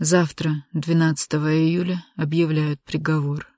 Завтра, 12 июля, объявляют приговор.